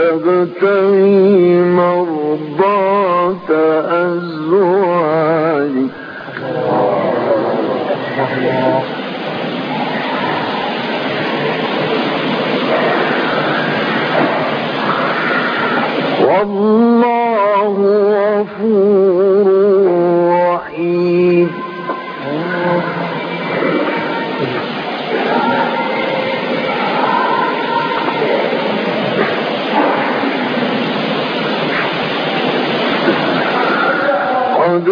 تبتغي مرضات أزواجك والله غفور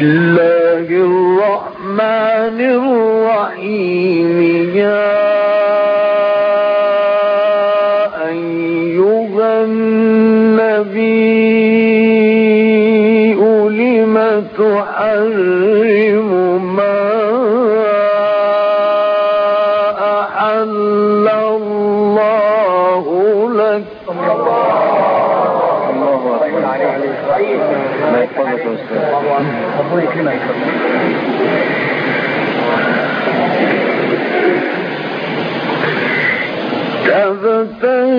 بسم Thursday.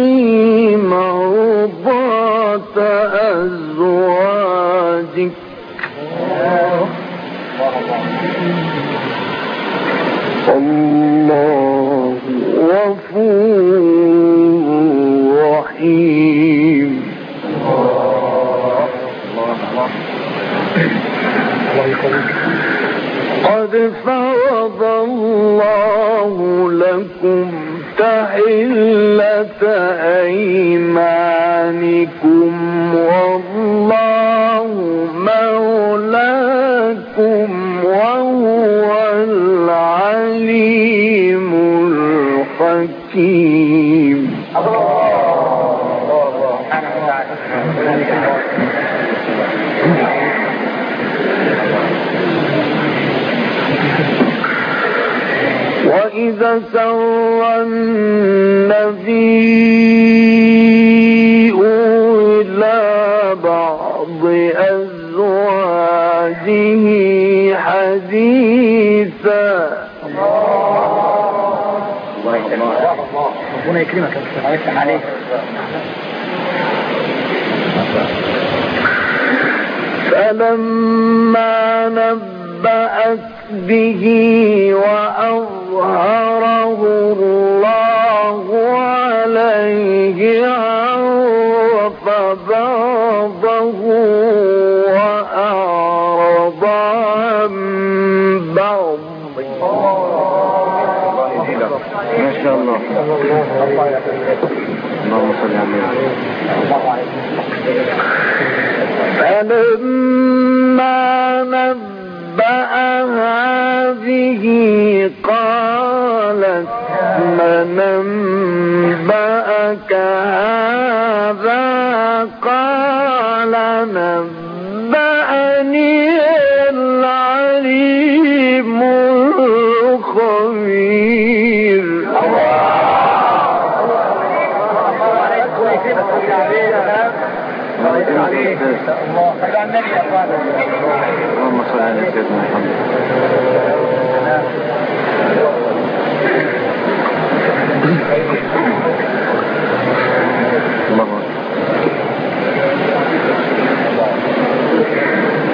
وإذا سر النبي إلى بعض أزواجه حديثا. ربنا يكرمك. الله يفتح عليك فلما نبأت به وأظهره ما شاء الله. اللهم صل على فلما نبأها به قالت من أنبأك هذا؟ قال نبأني اللهم صل على سيدنا محمد.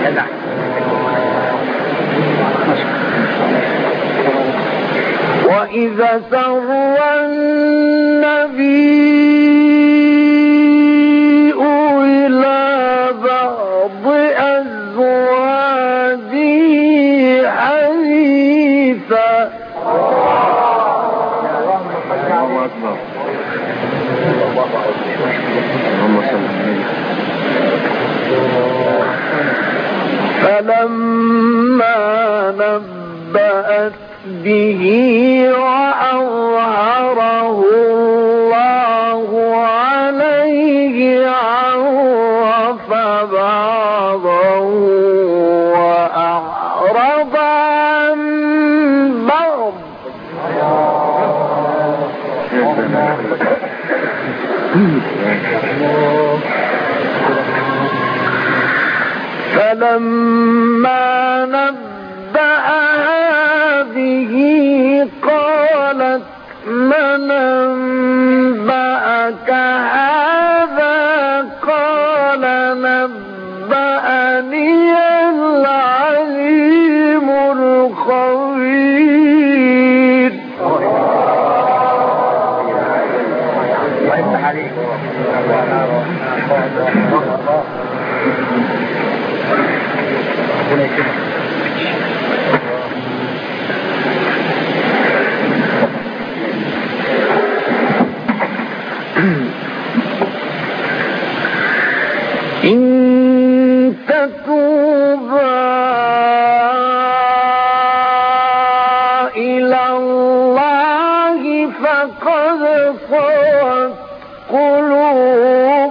الله وإذا سر نبأت به وأظهره الله عليه عرف بعضه وأعرض عن بعض. فلما نبأ نبأها به قالت من أنبأك هذا إلى الله فقد صوت قلوبكما.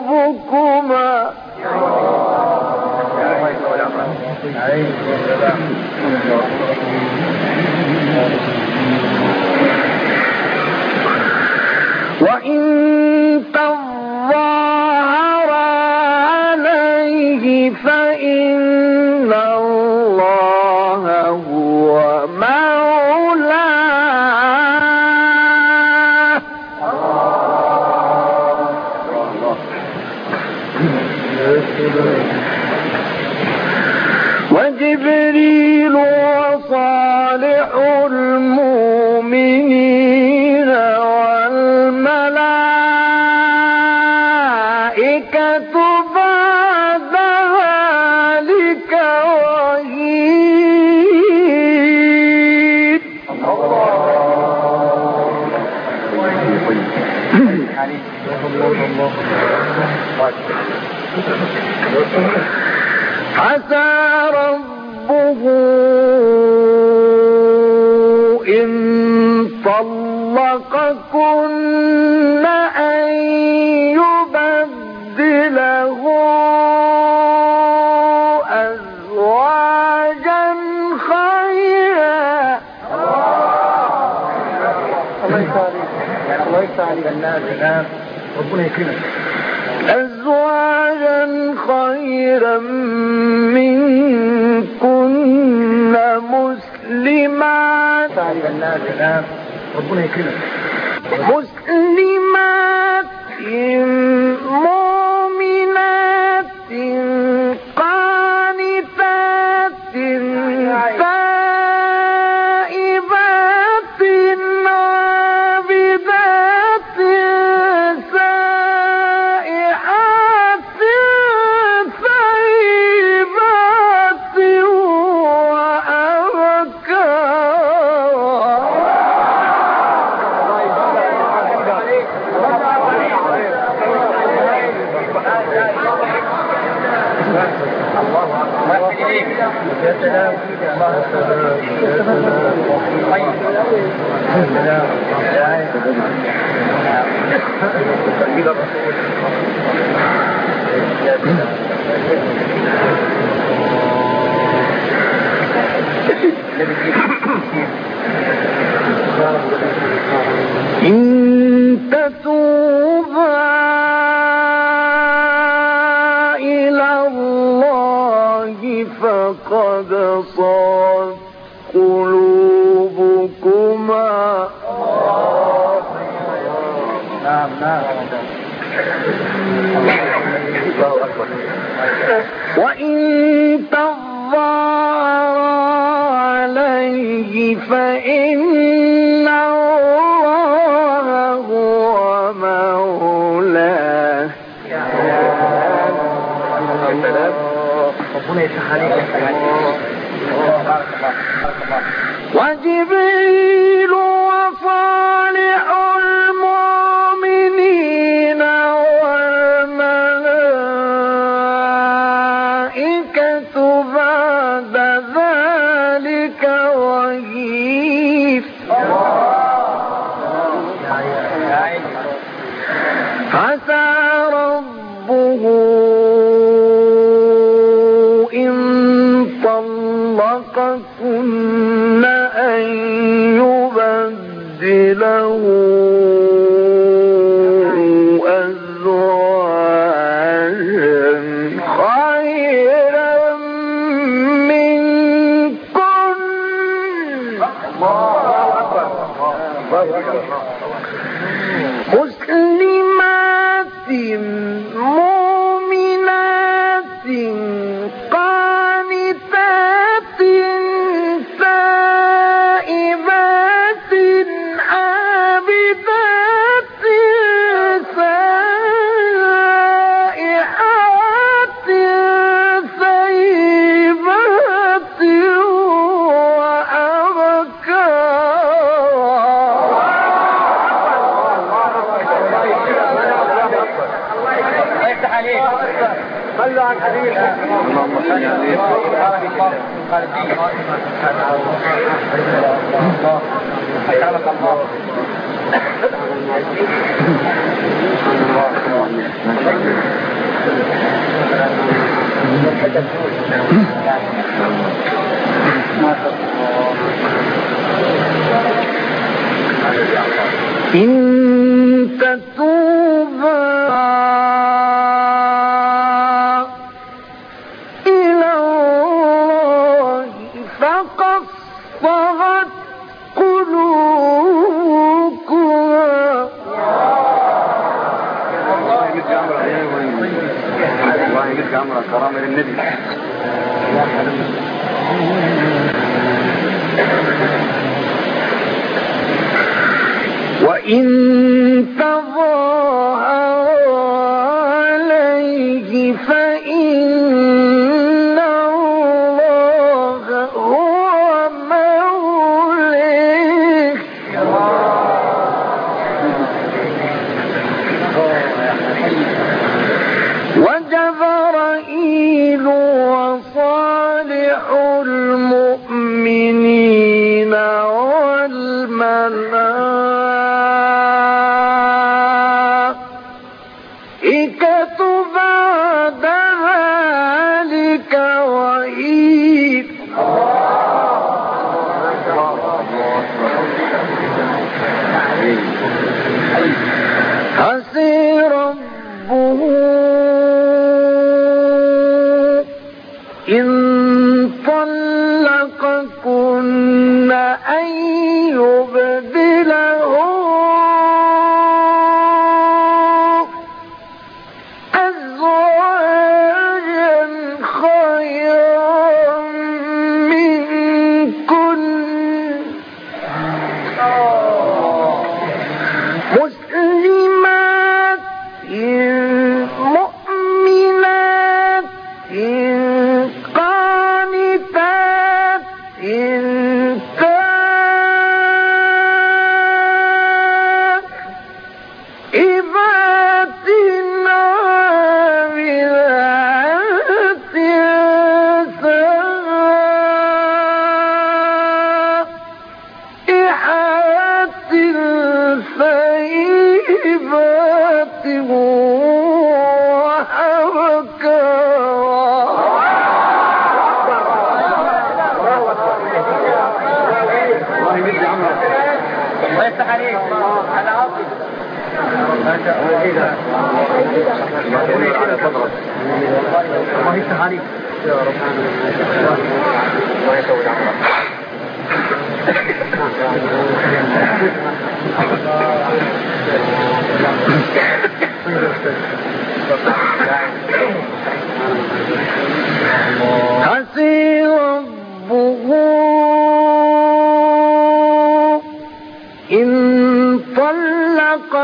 عمرك كرامة للنبي. وإن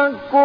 Thank you.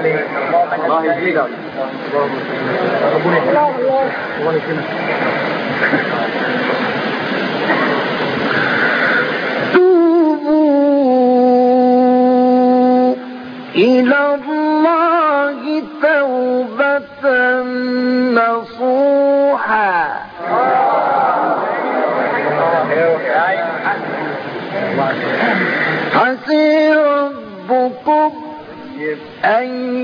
عليه الله يجزيك ربنا الله توبوا إلى الله أن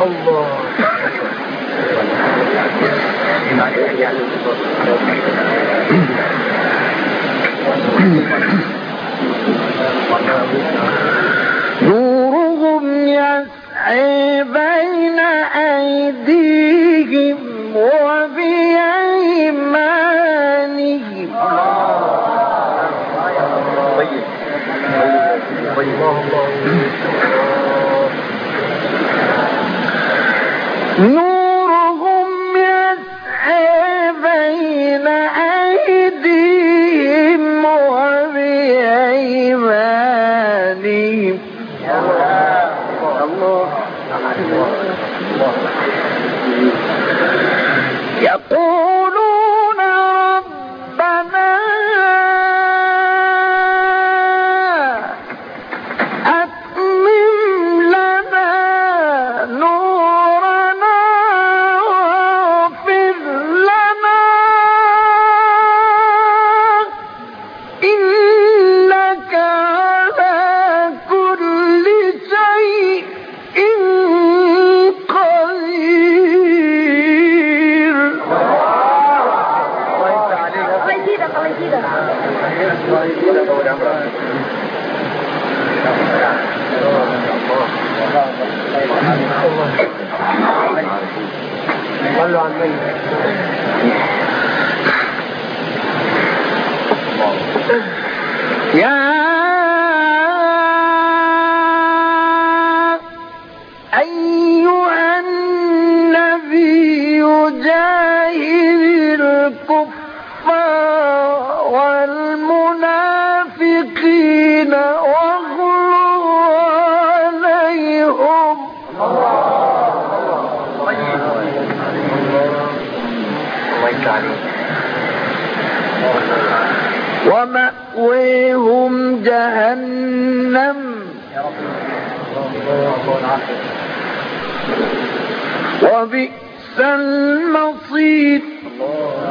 الله الكفار والمنافقين واغلظ عليهم ومأويهم جهنم وبئس المصير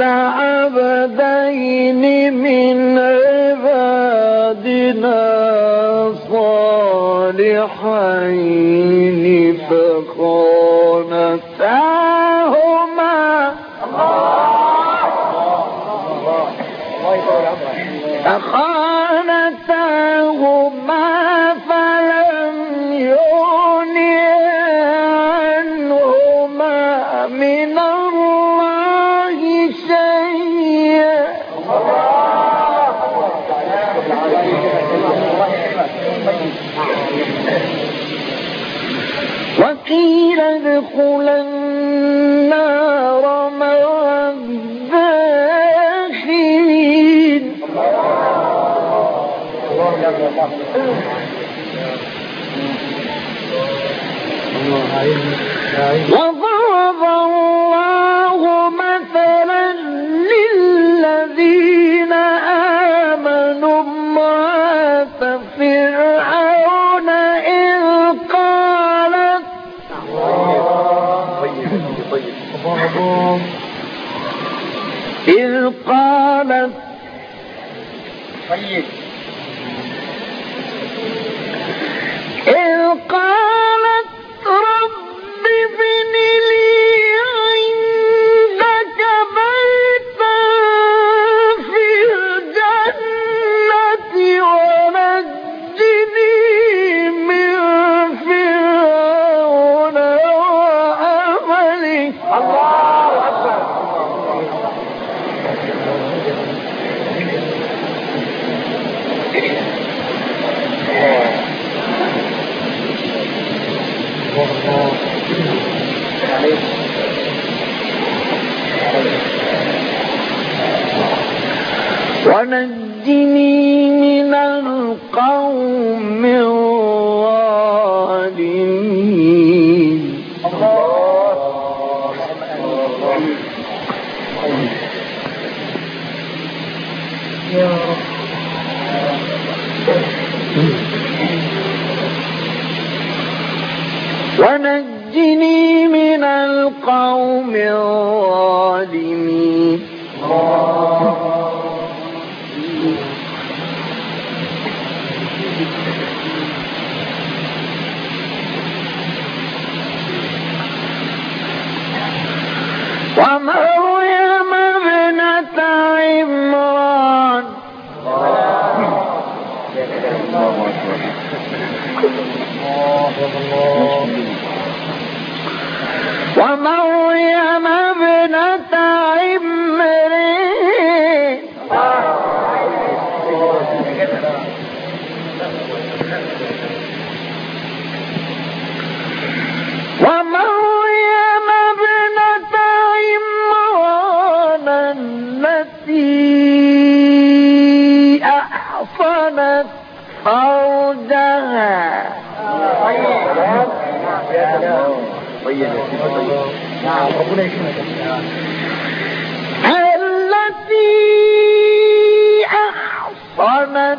عبدين من عبادنا صالحين فخانتاهما الله الله الله الله لا اله الا الله وضرب الله أكبر. الله الله ومريم طيب نعم ربنا يكرمك التي أحصنت